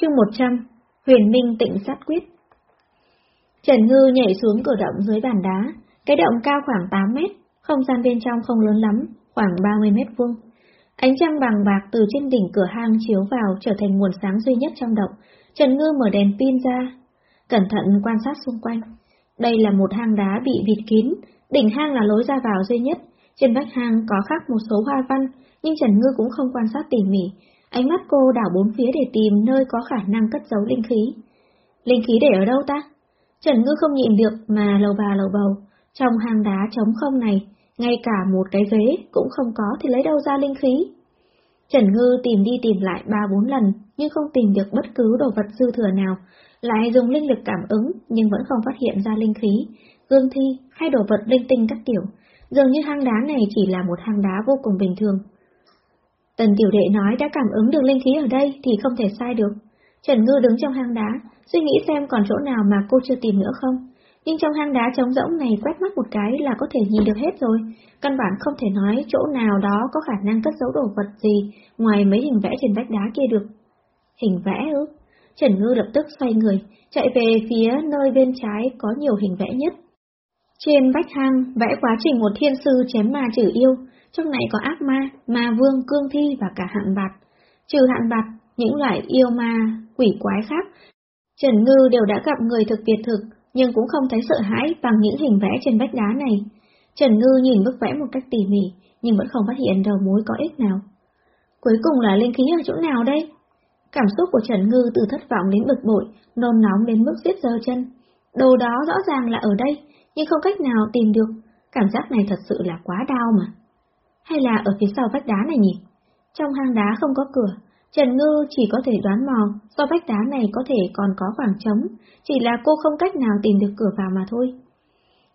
Chương 100 Huyền Minh tịnh sát quyết Trần Ngư nhảy xuống cửa động dưới bàn đá, cái động cao khoảng 8 mét, không gian bên trong không lớn lắm, khoảng 30 mét vuông. Ánh trăng bằng bạc từ trên đỉnh cửa hang chiếu vào trở thành nguồn sáng duy nhất trong động. Trần Ngư mở đèn pin ra, cẩn thận quan sát xung quanh. Đây là một hang đá bị bịt kín, đỉnh hang là lối ra vào duy nhất. Trên vách hang có khắc một số hoa văn, nhưng Trần Ngư cũng không quan sát tỉ mỉ. Ánh mắt cô đảo bốn phía để tìm nơi có khả năng cất giấu linh khí. Linh khí để ở đâu ta? Trần Ngư không nhịn được mà lầu bà lầu bầu. Trong hang đá trống không này, ngay cả một cái ghế cũng không có thì lấy đâu ra linh khí. Trần Ngư tìm đi tìm lại ba bốn lần, nhưng không tìm được bất cứ đồ vật dư thừa nào, lại dùng linh lực cảm ứng nhưng vẫn không phát hiện ra linh khí, gương thi hay đồ vật linh tinh các kiểu. Dường như hang đá này chỉ là một hang đá vô cùng bình thường. Tần tiểu đệ nói đã cảm ứng được linh khí ở đây thì không thể sai được. Trần Ngư đứng trong hang đá, suy nghĩ xem còn chỗ nào mà cô chưa tìm nữa không. Nhưng trong hang đá trống rỗng này quét mắt một cái là có thể nhìn được hết rồi, căn bản không thể nói chỗ nào đó có khả năng cất giấu đồ vật gì ngoài mấy hình vẽ trên vách đá kia được. Hình vẽ ư? Trần Ngư lập tức xoay người, chạy về phía nơi bên trái có nhiều hình vẽ nhất. Trên vách hang vẽ quá trình một thiên sư chém ma trừ yêu, trong này có ác ma, ma vương, cương thi và cả hạn bạt. Trừ hạn bạt, những loại yêu ma, quỷ quái khác. Trần Ngư đều đã gặp người thực việt thực, nhưng cũng không thấy sợ hãi bằng những hình vẽ trên vách đá này. Trần Ngư nhìn bức vẽ một cách tỉ mỉ, nhưng vẫn không phát hiện đầu mối có ích nào. Cuối cùng là linh khí ở chỗ nào đây? Cảm xúc của Trần Ngư từ thất vọng đến bực bội, nôn nóng đến mức giết dơ chân. Đồ đó rõ ràng là ở đây, nhưng không cách nào tìm được. Cảm giác này thật sự là quá đau mà. Hay là ở phía sau vách đá này nhỉ? Trong hang đá không có cửa, Trần Ngư chỉ có thể đoán mò, do vách đá này có thể còn có khoảng trống, chỉ là cô không cách nào tìm được cửa vào mà thôi.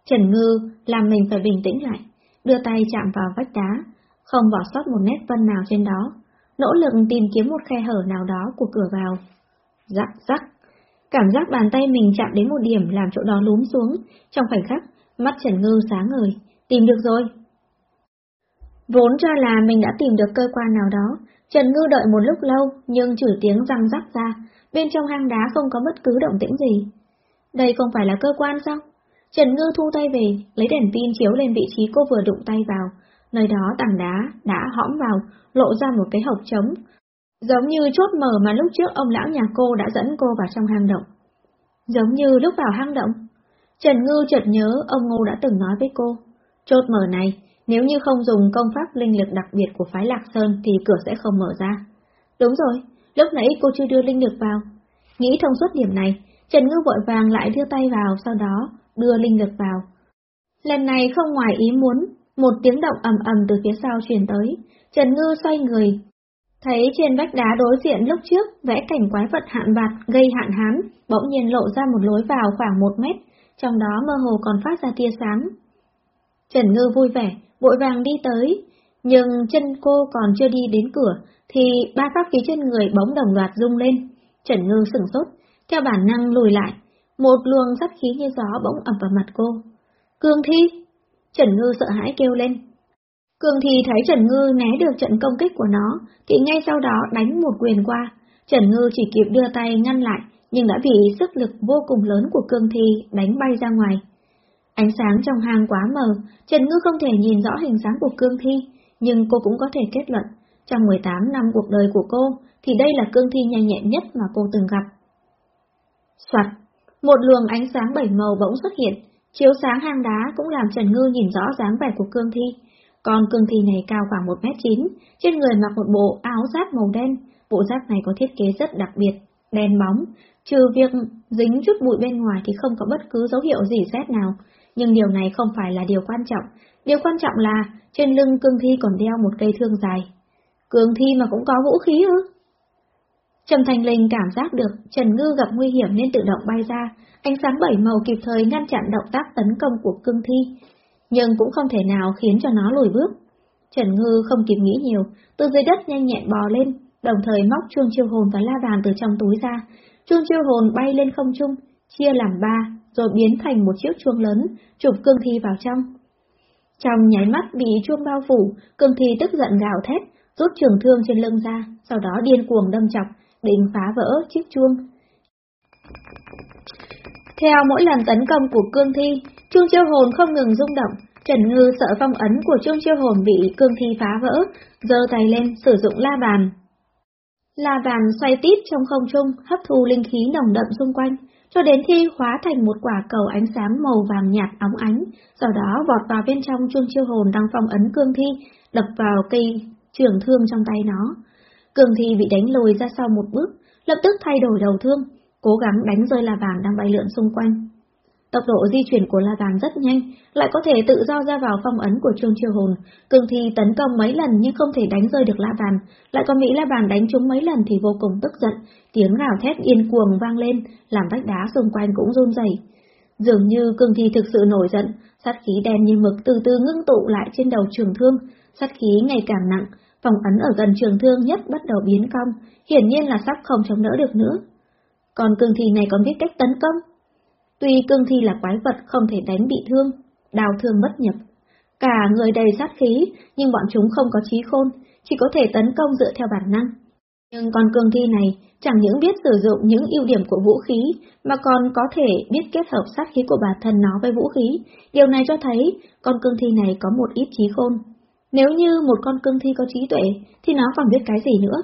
Trần Ngư làm mình phải bình tĩnh lại, đưa tay chạm vào vách đá, không bỏ sót một nét vân nào trên đó, nỗ lực tìm kiếm một khe hở nào đó của cửa vào. Rắc rắc, cảm giác bàn tay mình chạm đến một điểm làm chỗ đó lún xuống, trong khoảnh khắc, mắt Trần Ngư sáng ngời, tìm được rồi. Vốn cho là mình đã tìm được cơ quan nào đó, Trần Ngư đợi một lúc lâu nhưng chửi tiếng răng rắc ra, bên trong hang đá không có bất cứ động tĩnh gì. Đây không phải là cơ quan sao? Trần Ngư thu tay về, lấy đèn pin chiếu lên vị trí cô vừa đụng tay vào. Nơi đó tảng đá đã hõm vào, lộ ra một cái hộp trống. Giống như chốt mở mà lúc trước ông lão nhà cô đã dẫn cô vào trong hang động. Giống như lúc vào hang động. Trần Ngư chợt nhớ ông Ngô đã từng nói với cô. Chốt mở này, nếu như không dùng công pháp linh lực đặc biệt của phái Lạc Sơn thì cửa sẽ không mở ra. Đúng rồi, lúc nãy cô chưa đưa linh lực vào. Nghĩ thông suốt điểm này, Trần Ngư vội vàng lại đưa tay vào, sau đó đưa linh lực vào. Lần này không ngoài ý muốn, một tiếng động ầm ầm từ phía sau truyền tới, Trần Ngư xoay người. Thấy trên vách đá đối diện lúc trước vẽ cảnh quái vật hạn bạt gây hạn hán, bỗng nhiên lộ ra một lối vào khoảng một mét, trong đó mơ hồ còn phát ra tia sáng. Trần Ngư vui vẻ, vội vàng đi tới, nhưng chân cô còn chưa đi đến cửa, thì ba pháp khí trên người bóng đồng loạt rung lên. Trần Ngư sửng sốt, theo bản năng lùi lại, một luồng sát khí như gió bỗng ập vào mặt cô. Cương thi! Trần Ngư sợ hãi kêu lên. Cương thi thấy Trần Ngư né được trận công kích của nó, thì ngay sau đó đánh một quyền qua. Trần Ngư chỉ kịp đưa tay ngăn lại, nhưng đã bị sức lực vô cùng lớn của cương thi đánh bay ra ngoài. Ánh sáng trong hang quá mờ, Trần Ngư không thể nhìn rõ hình dáng của cương thi, nhưng cô cũng có thể kết luận, trong 18 năm cuộc đời của cô, thì đây là cương thi nhanh nhẹn nhất mà cô từng gặp. Soạt, một luồng ánh sáng bảy màu bỗng xuất hiện, chiếu sáng hang đá cũng làm Trần Ngư nhìn rõ dáng vẻ của cương thi. Còn cương thi này cao khoảng 1m9, trên người mặc một bộ áo giáp màu đen, bộ giáp này có thiết kế rất đặc biệt, đen bóng, trừ việc dính chút bụi bên ngoài thì không có bất cứ dấu hiệu gì rét nào, nhưng điều này không phải là điều quan trọng. Điều quan trọng là trên lưng cương thi còn đeo một cây thương dài. Cương thi mà cũng có vũ khí ư? Trầm Thành Linh cảm giác được Trần Ngư gặp nguy hiểm nên tự động bay ra, ánh sáng bảy màu kịp thời ngăn chặn động tác tấn công của cương thi, nhưng cũng không thể nào khiến cho nó lùi bước. Trần Ngư không kịp nghĩ nhiều, từ dưới đất nhanh nhẹn bò lên, đồng thời móc chuông chiêu hồn và la bàn từ trong túi ra. Chuông chiêu hồn bay lên không trung, chia làm ba, rồi biến thành một chiếc chuông lớn, chụp cương thi vào trong. Trong nháy mắt bị chuông bao phủ, cương thi tức giận gào thét, rút trường thương trên lưng ra, sau đó điên cuồng đâm chọc, định phá vỡ chiếc chuông. Theo mỗi lần tấn công của cương thi, chuông chiêu hồn không ngừng rung động, Trần Ngư sợ phong ấn của chuông chiêu hồn bị cương thi phá vỡ, giơ tay lên sử dụng la bàn. La bàn xoay tít trong không trung, hấp thu linh khí nồng đậm xung quanh, cho đến khi hóa thành một quả cầu ánh sáng màu vàng nhạt óng ánh, sau đó vọt vào bên trong chuông chiêu hồn đang phong ấn cương thi, đập vào cây trường thương trong tay nó. Cương thi bị đánh lùi ra sau một bước, lập tức thay đổi đầu thương, cố gắng đánh rơi la bàn đang bay lượn xung quanh. Tốc độ di chuyển của la bàn rất nhanh, lại có thể tự do ra vào phong ấn của Trương Chiêu Hồn. Cường thi tấn công mấy lần nhưng không thể đánh rơi được la bàn, lại có Mỹ la bàn đánh trúng mấy lần thì vô cùng tức giận, tiếng gào thét yên cuồng vang lên, làm vách đá xung quanh cũng run rẩy. Dường như cường thi thực sự nổi giận, sát khí đen như mực từ từ ngưng tụ lại trên đầu trường thương, sát khí ngày càng nặng, phòng ấn ở gần trường thương nhất bắt đầu biến cong, hiển nhiên là sắp không chống đỡ được nữa. Còn cường thi này còn biết cách tấn công, Tuy cương thi là quái vật không thể đánh bị thương, đào thương bất nhập, cả người đầy sát khí, nhưng bọn chúng không có trí khôn, chỉ có thể tấn công dựa theo bản năng. Nhưng con cương thi này chẳng những biết sử dụng những ưu điểm của vũ khí, mà còn có thể biết kết hợp sát khí của bản thân nó với vũ khí. Điều này cho thấy con cương thi này có một ít trí khôn. Nếu như một con cương thi có trí tuệ, thì nó còn biết cái gì nữa?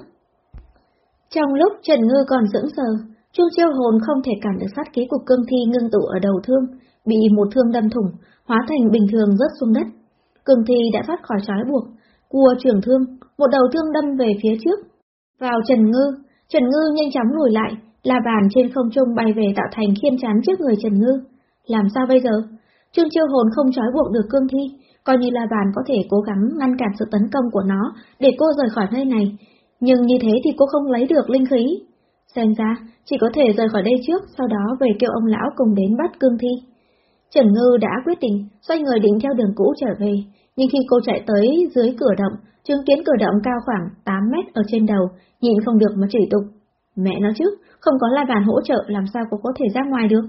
Trong lúc Trần Ngư còn dưỡng sờ, Trương chiêu hồn không thể cản được sát khí của cương thi ngưng tụ ở đầu thương, bị một thương đâm thủng, hóa thành bình thường rớt xuống đất. Cương thi đã thoát khỏi trói buộc, cua trường thương, một đầu thương đâm về phía trước. Vào Trần Ngư, Trần Ngư nhanh chóng lùi lại, là bàn trên không trung bay về tạo thành khiên chắn trước người Trần Ngư. Làm sao bây giờ? Trương chiêu hồn không trói buộc được cương thi, coi như là bàn có thể cố gắng ngăn cản sự tấn công của nó để cô rời khỏi nơi này. Nhưng như thế thì cô không lấy được linh khí. Xem ra, chỉ có thể rời khỏi đây trước, sau đó về kêu ông lão cùng đến bắt cương thi. Trần Ngư đã quyết định, xoay người định theo đường cũ trở về, nhưng khi cô chạy tới dưới cửa động, chứng kiến cửa động cao khoảng 8 mét ở trên đầu, nhìn không được mà chửi tục. Mẹ nó chứ, không có la bàn hỗ trợ làm sao cô có thể ra ngoài được.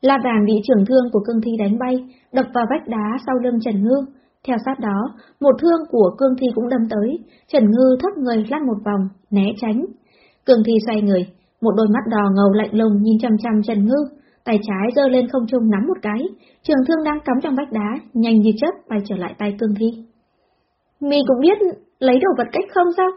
La bàn bị trưởng thương của cương thi đánh bay, đập vào vách đá sau lưng Trần Ngư. Theo sát đó, một thương của cương thi cũng đâm tới, Trần Ngư thấp người lăn một vòng, né tránh, Cường Thi xoay người, một đôi mắt đỏ ngầu lạnh lùng nhìn chăm chăm Trần Ngư, tay trái giơ lên không trung nắm một cái, trường thương đang cắm trong vách đá, nhanh như chớp bay trở lại tay Cương Thi. Mi cũng biết lấy đồ vật cách không sao?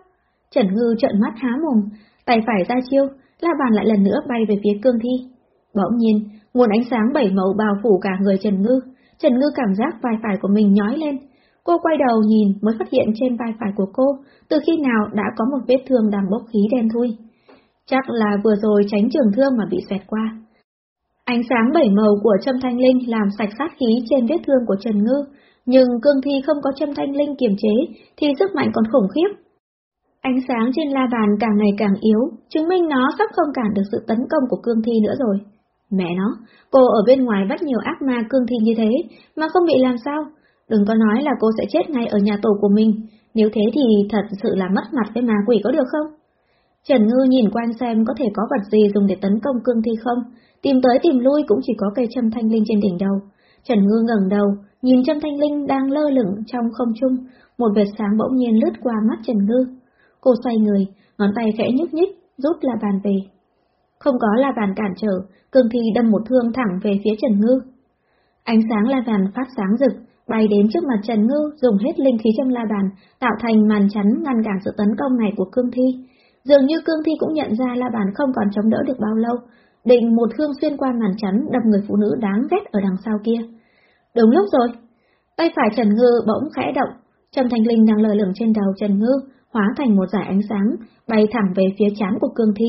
Trần Ngư trợn mắt há mồm, tay phải ra chiêu, la bàn lại lần nữa bay về phía Cương Thi. Bỗng nhiên, nguồn ánh sáng bảy màu bao phủ cả người Trần Ngư, Trần Ngư cảm giác vai phải của mình nhói lên. Cô quay đầu nhìn mới phát hiện trên vai phải của cô, từ khi nào đã có một vết thương đang bốc khí đen thui. Chắc là vừa rồi tránh trường thương mà bị xẹt qua. Ánh sáng bảy màu của châm thanh linh làm sạch sát khí trên vết thương của Trần Ngư, nhưng cương thi không có châm thanh linh kiềm chế thì sức mạnh còn khủng khiếp. Ánh sáng trên la bàn càng ngày càng yếu, chứng minh nó sắp không cản được sự tấn công của cương thi nữa rồi. Mẹ nó, cô ở bên ngoài bắt nhiều ác ma cương thi như thế, mà không bị làm sao? Đừng có nói là cô sẽ chết ngay ở nhà tổ của mình, nếu thế thì thật sự là mất mặt với ma quỷ có được không? Trần Ngư nhìn quanh xem có thể có vật gì dùng để tấn công cương thi không, tìm tới tìm lui cũng chỉ có cây châm thanh linh trên đỉnh đầu. Trần Ngư ngẩng đầu, nhìn châm thanh linh đang lơ lửng trong không trung, một vệt sáng bỗng nhiên lướt qua mắt Trần Ngư. Cô xoay người, ngón tay khẽ nhúc nhích, rút la bàn về. Không có la bàn cản trở, cương thi đâm một thương thẳng về phía Trần Ngư. Ánh sáng la bàn phát sáng rực, bay đến trước mặt Trần Ngư, dùng hết linh khí trong la bàn, tạo thành màn chắn ngăn cản sự tấn công này của cương thi. Dường như cương thi cũng nhận ra la bàn không còn chống đỡ được bao lâu, định một hương xuyên qua màn chắn đập người phụ nữ đáng ghét ở đằng sau kia. Đúng lúc rồi, tay phải Trần Ngư bỗng khẽ động, Trầm Thành Linh đang lờ lửng trên đầu Trần Ngư, hóa thành một dải ánh sáng, bay thẳng về phía chán của cương thi.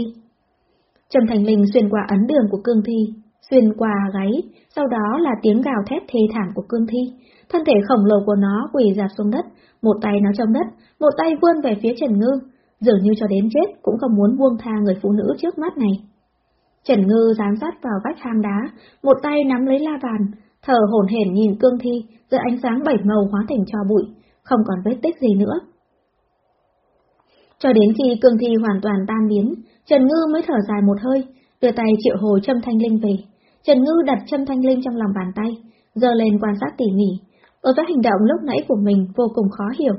Trầm Thành Linh xuyên qua ấn đường của cương thi, xuyên qua gáy, sau đó là tiếng gào thét thê thảm của cương thi. Thân thể khổng lồ của nó quỳ dạp xuống đất, một tay nó trong đất, một tay vươn về phía Trần Ngư, dường như cho đến chết cũng không muốn buông tha người phụ nữ trước mắt này. Trần Ngư dán sát vào vách hang đá, một tay nắm lấy la bàn, thở hổn hển nhìn cương thi, giữa ánh sáng bảy màu hóa thành cho bụi, không còn vết tích gì nữa. Cho đến khi cương thi hoàn toàn tan biến, Trần Ngư mới thở dài một hơi, đưa tay triệu hồi châm thanh linh về. Trần Ngư đặt châm thanh linh trong lòng bàn tay, giờ lên quan sát tỉ mỉ, đối với hành động lúc nãy của mình vô cùng khó hiểu.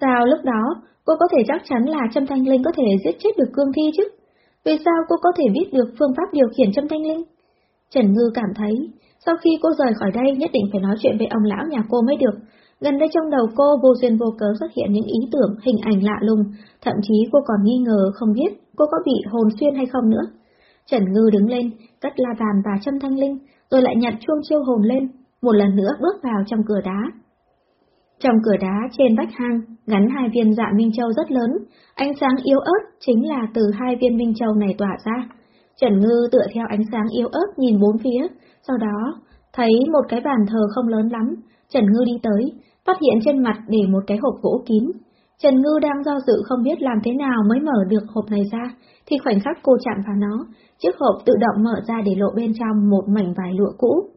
Sao lúc đó cô có thể chắc chắn là châm Thanh Linh có thể giết chết được Cương Thi chứ? Vì sao cô có thể biết được phương pháp điều khiển châm Thanh Linh? Trần Ngư cảm thấy, sau khi cô rời khỏi đây nhất định phải nói chuyện với ông lão nhà cô mới được. Gần đây trong đầu cô vô duyên vô cớ xuất hiện những ý tưởng, hình ảnh lạ lùng, thậm chí cô còn nghi ngờ không biết cô có bị hồn xuyên hay không nữa. Trần Ngư đứng lên, cất la bàn và châm thanh linh, rồi lại nhặt chuông chiêu hồn lên, một lần nữa bước vào trong cửa đá. Trong cửa đá trên vách hang, gắn hai viên dạ Minh Châu rất lớn, ánh sáng yếu ớt chính là từ hai viên Minh Châu này tỏa ra. Trần Ngư tựa theo ánh sáng yếu ớt nhìn bốn phía, sau đó thấy một cái bàn thờ không lớn lắm. Trần Ngư đi tới, phát hiện trên mặt để một cái hộp gỗ kín. Trần Ngư đang do dự không biết làm thế nào mới mở được hộp này ra, thì khoảnh khắc cô chạm vào nó, chiếc hộp tự động mở ra để lộ bên trong một mảnh vải lụa cũ.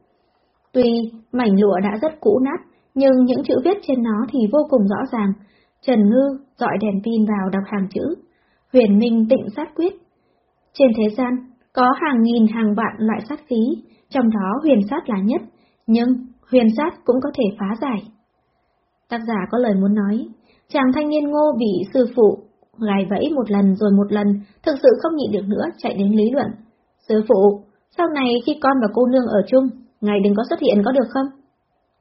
Tuy mảnh lụa đã rất cũ nát, nhưng những chữ viết trên nó thì vô cùng rõ ràng. Trần Ngư dọi đèn pin vào đọc hàng chữ. Huyền Minh tịnh sát quyết. Trên thế gian, có hàng nghìn hàng vạn loại sát khí, trong đó huyền sát là nhất, nhưng huyền sát cũng có thể phá giải. Tác giả có lời muốn nói, chàng thanh niên ngô bị sư phụ gài vẫy một lần rồi một lần, thực sự không nhịn được nữa chạy đến lý luận. Sư phụ, sau này khi con và cô nương ở chung, ngài đừng có xuất hiện có được không?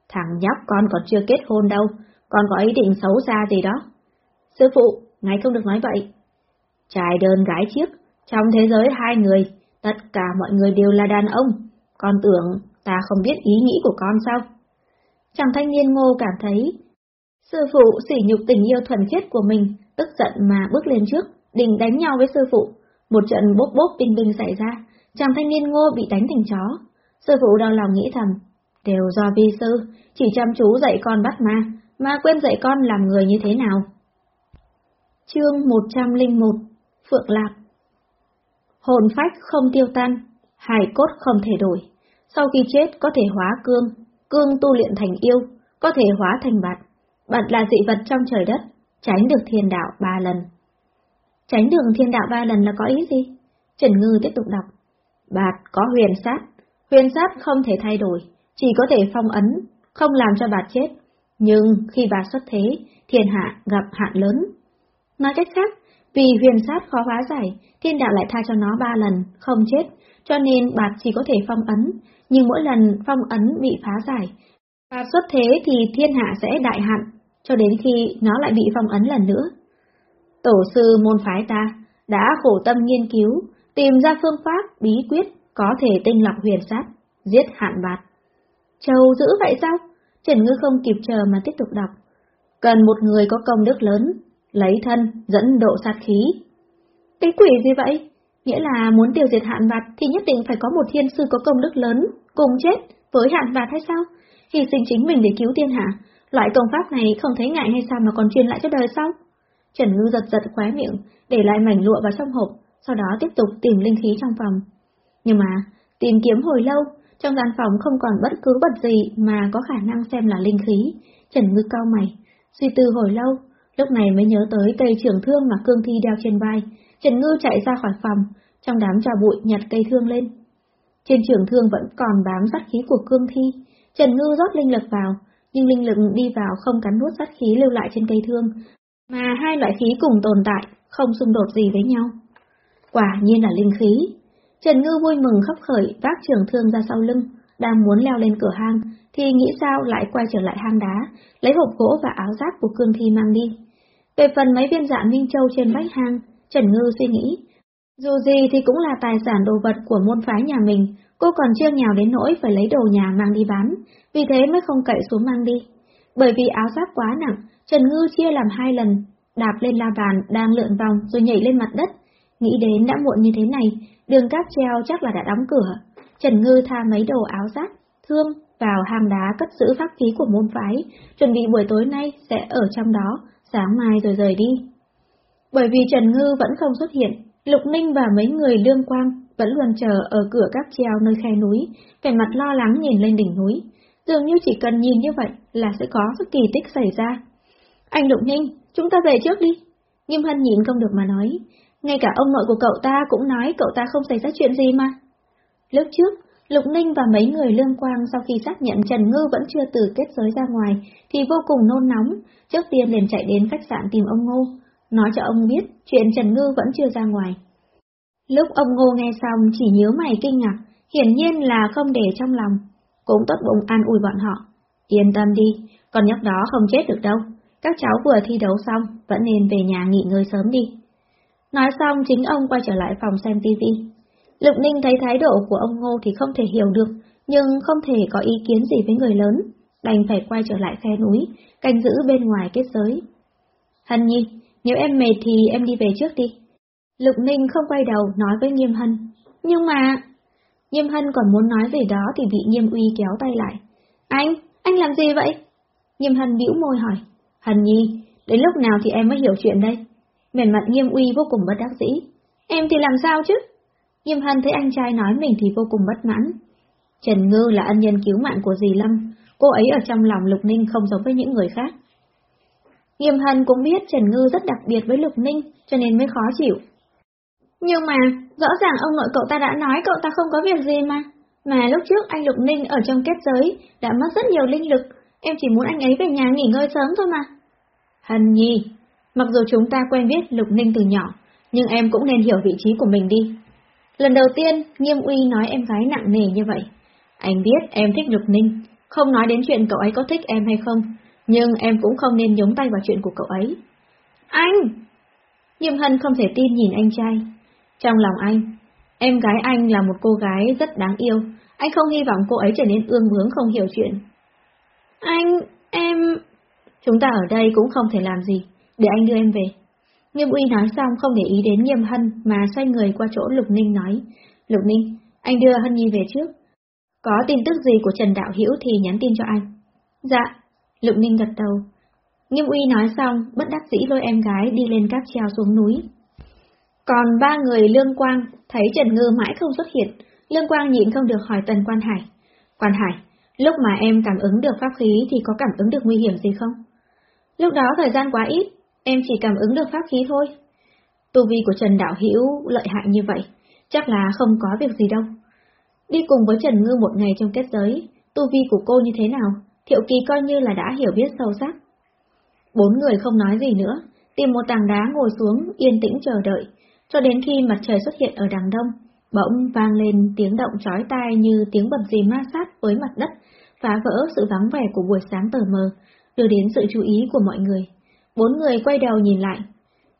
Thằng nhóc con còn chưa kết hôn đâu, con có ý định xấu xa gì đó. Sư phụ, ngài không được nói vậy. Trai đơn gái chiếc, trong thế giới hai người, tất cả mọi người đều là đàn ông. Con tưởng ta không biết ý nghĩ của con sao? Chàng thanh niên ngô cảm thấy sư phụ sỉ nhục tình yêu thuần khiết của mình, tức giận mà bước lên trước, định đánh nhau với sư phụ. Một trận bốc bốc binh bình xảy ra, chàng thanh niên ngô bị đánh thành chó. Sư phụ đau lòng nghĩ thầm, đều do vi sư, chỉ chăm chú dạy con bắt ma, mà quên dạy con làm người như thế nào. Chương 101 Phượng Lạc Hồn phách không tiêu tan, hài cốt không thể đổi. Sau khi chết có thể hóa cương, cương tu luyện thành yêu, có thể hóa thành bạt. Bạt là dị vật trong trời đất, tránh được thiên đạo ba lần. Tránh được thiên đạo ba lần là có ý gì? Trần Ngư tiếp tục đọc. Bạt có huyền sát, huyền sát không thể thay đổi, chỉ có thể phong ấn, không làm cho bạt chết. Nhưng khi bạt xuất thế, thiên hạ gặp hạn lớn. Nói cách khác, vì huyền sát khó hóa giải, thiên đạo lại tha cho nó ba lần, không chết, cho nên bạt chỉ có thể phong ấn, nhưng mỗi lần phong ấn bị phá giải. Bạt xuất thế thì thiên hạ sẽ đại hạn, cho đến khi nó lại bị phong ấn lần nữa. Tổ sư môn phái ta đã khổ tâm nghiên cứu, tìm ra phương pháp, bí quyết có thể tinh lọc huyền sát, giết hạn bạt. Châu giữ vậy sao? Trần Ngư không kịp chờ mà tiếp tục đọc. Cần một người có công đức lớn, lấy thân, dẫn độ sát khí. Cái quỷ gì vậy? Nghĩa là muốn tiêu diệt hạn bạt thì nhất định phải có một thiên sư có công đức lớn, cùng chết với hạn bạt hay sao? Hy sinh chính mình để cứu thiên hạ, loại công pháp này không thấy ngại hay sao mà còn truyền lại cho đời sao? Trần Ngư giật giật khóe miệng, để lại mảnh lụa vào trong hộp, sau đó tiếp tục tìm linh khí trong phòng. Nhưng mà, tìm kiếm hồi lâu, trong gian phòng không còn bất cứ vật gì mà có khả năng xem là linh khí. Trần Ngư cau mày, suy tư hồi lâu, lúc này mới nhớ tới cây trưởng thương mà cương thi đeo trên vai. Trần Ngư chạy ra khỏi phòng, trong đám trà bụi nhặt cây thương lên. Trên trường thương vẫn còn bám sát khí của cương thi. Trần Ngư rót linh lực vào, nhưng linh lực đi vào không cắn nuốt sát khí lưu lại trên cây thương, mà hai loại khí cùng tồn tại, không xung đột gì với nhau. Quả nhiên là linh khí. Trần Ngư vui mừng khóc khởi vác trường thương ra sau lưng, đang muốn leo lên cửa hang, thì nghĩ sao lại quay trở lại hang đá, lấy hộp gỗ và áo giáp của cương thi mang đi. Về phần mấy viên dạ Minh Châu trên vách hang, Trần Ngư suy nghĩ, dù gì thì cũng là tài sản đồ vật của môn phái nhà mình, cô còn chưa nghèo đến nỗi phải lấy đồ nhà mang đi bán, vì thế mới không cậy xuống mang đi. Bởi vì áo giáp quá nặng, Trần Ngư chia làm hai lần, đạp lên la bàn đang lượn vòng rồi nhảy lên mặt đất. Nghĩ đến đã muộn như thế này, đường cáp treo chắc là đã đóng cửa. Trần Ngư tha mấy đồ áo giáp, thương vào hang đá cất giữ pháp khí của môn phái, chuẩn bị buổi tối nay sẽ ở trong đó, sáng mai rồi rời đi. Bởi vì Trần Ngư vẫn không xuất hiện, Lục Ninh và mấy người lương quang vẫn luôn chờ ở cửa các treo nơi khe núi, vẻ mặt lo lắng nhìn lên đỉnh núi. Dường như chỉ cần nhìn như vậy là sẽ có sự kỳ tích xảy ra. Anh Lục Ninh, chúng ta về trước đi. Nghiêm Hân nhìn không được mà nói. Ngay cả ông nội của cậu ta cũng nói cậu ta không xảy ra chuyện gì mà. Lúc trước, Lục Ninh và mấy người lương quang sau khi xác nhận Trần Ngư vẫn chưa từ kết giới ra ngoài, thì vô cùng nôn nóng, trước tiên liền chạy đến khách sạn tìm ông Ngô, nói cho ông biết chuyện Trần Ngư vẫn chưa ra ngoài. Lúc ông Ngô nghe xong chỉ nhớ mày kinh ngạc, hiển nhiên là không để trong lòng, cũng tốt bụng an ủi bọn họ. Yên tâm đi, con nhóc đó không chết được đâu, các cháu vừa thi đấu xong, vẫn nên về nhà nghỉ ngơi sớm đi. Nói xong chính ông quay trở lại phòng xem tivi. Lục Ninh thấy thái độ của ông Ngô thì không thể hiểu được, nhưng không thể có ý kiến gì với người lớn, đành phải quay trở lại khe núi, canh giữ bên ngoài kết giới. Hân nhi, nếu em mệt thì em đi về trước đi. Lục Ninh không quay đầu nói với Nghiêm Hân. Nhưng mà... Nghiêm Hân còn muốn nói gì đó thì bị Nghiêm Uy kéo tay lại. Anh, anh làm gì vậy? Nghiêm Hân bĩu môi hỏi. Hân nhi, đến lúc nào thì em mới hiểu chuyện đây? Mềm mặt Nghiêm Uy vô cùng bất đắc dĩ. Em thì làm sao chứ? Nghiêm Hân thấy anh trai nói mình thì vô cùng bất mãn. Trần Ngư là ân nhân cứu mạng của dì Lâm, cô ấy ở trong lòng Lục Ninh không giống với những người khác. Nghiêm Hân cũng biết Trần Ngư rất đặc biệt với Lục Ninh, cho nên mới khó chịu. Nhưng mà, rõ ràng ông nội cậu ta đã nói cậu ta không có việc gì mà. Mà lúc trước anh Lục Ninh ở trong kết giới đã mất rất nhiều linh lực, em chỉ muốn anh ấy về nhà nghỉ ngơi sớm thôi mà. Hân Nhi, mặc dù chúng ta quen biết Lục Ninh từ nhỏ, nhưng em cũng nên hiểu vị trí của mình đi. Lần đầu tiên, Nghiêm Uy nói em gái nặng nề như vậy. Anh biết em thích Lục Ninh, không nói đến chuyện cậu ấy có thích em hay không, nhưng em cũng không nên nhúng tay vào chuyện của cậu ấy. Anh! Nghiêm Hân không thể tin nhìn anh trai. Trong lòng anh, em gái anh là một cô gái rất đáng yêu, anh không hy vọng cô ấy trở nên ương bướng không hiểu chuyện. Anh, em... Chúng ta ở đây cũng không thể làm gì, để anh đưa em về. Nghiêm uy nói xong không để ý đến nghiêm hân mà xoay người qua chỗ Lục Ninh nói. Lục Ninh, anh đưa Hân Nhi về trước. Có tin tức gì của Trần Đạo Hiểu thì nhắn tin cho anh. Dạ, Lục Ninh gật đầu. Nghiêm uy nói xong, bất đắc dĩ lôi em gái đi lên các treo xuống núi. Còn ba người Lương Quang thấy Trần Ngư mãi không xuất hiện, Lương Quang nhịn không được hỏi Tần Quan Hải. Quan Hải, lúc mà em cảm ứng được pháp khí thì có cảm ứng được nguy hiểm gì không? Lúc đó thời gian quá ít, em chỉ cảm ứng được pháp khí thôi. Tu vi của Trần Đạo Hữu lợi hại như vậy, chắc là không có việc gì đâu. Đi cùng với Trần Ngư một ngày trong kết giới, tu vi của cô như thế nào, Thiệu Kỳ coi như là đã hiểu biết sâu sắc. Bốn người không nói gì nữa, tìm một tảng đá ngồi xuống, yên tĩnh chờ đợi, cho đến khi mặt trời xuất hiện ở đằng đông, bỗng vang lên tiếng động chói tai như tiếng bầm gì ma sát với mặt đất, phá vỡ sự vắng vẻ của buổi sáng tờ mờ, đưa đến sự chú ý của mọi người. Bốn người quay đầu nhìn lại.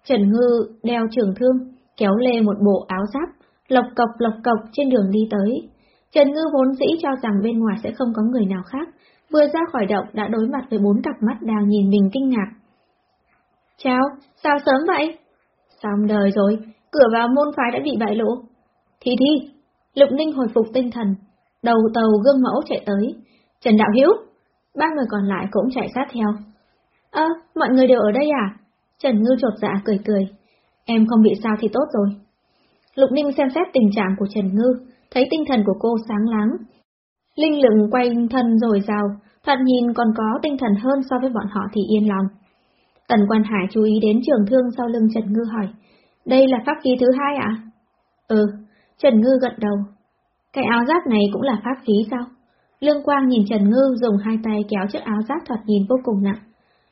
Trần Ngư đeo trường thương, kéo lê một bộ áo giáp, lộc cộc lộc cộc trên đường đi tới. Trần Ngư vốn dĩ cho rằng bên ngoài sẽ không có người nào khác, vừa ra khỏi động đã đối mặt với bốn cặp mắt đang nhìn mình kinh ngạc. Chào, sao sớm vậy? Xong đời rồi, cửa vào môn phái đã bị bại lộ. Thì thi, Lục Ninh hồi phục tinh thần, đầu tàu gương mẫu chạy tới. Trần Đạo Hiếu, ba người còn lại cũng chạy sát theo. Ơ, mọi người đều ở đây à? Trần Ngư trột dạ cười cười. Em không bị sao thì tốt rồi. Lục Ninh xem xét tình trạng của Trần Ngư, thấy tinh thần của cô sáng láng. Linh lượng quay thân rồi rào, thoạt nhìn còn có tinh thần hơn so với bọn họ thì yên lòng. Tần Quan Hải chú ý đến trường thương sau lưng Trần Ngư hỏi, đây là pháp khí thứ hai ạ? À? Ừ, Trần Ngư gật đầu. Cái áo giáp này cũng là pháp khí sao? Lương Quang nhìn Trần Ngư dùng hai tay kéo chiếc áo giáp thoạt nhìn vô cùng nặng.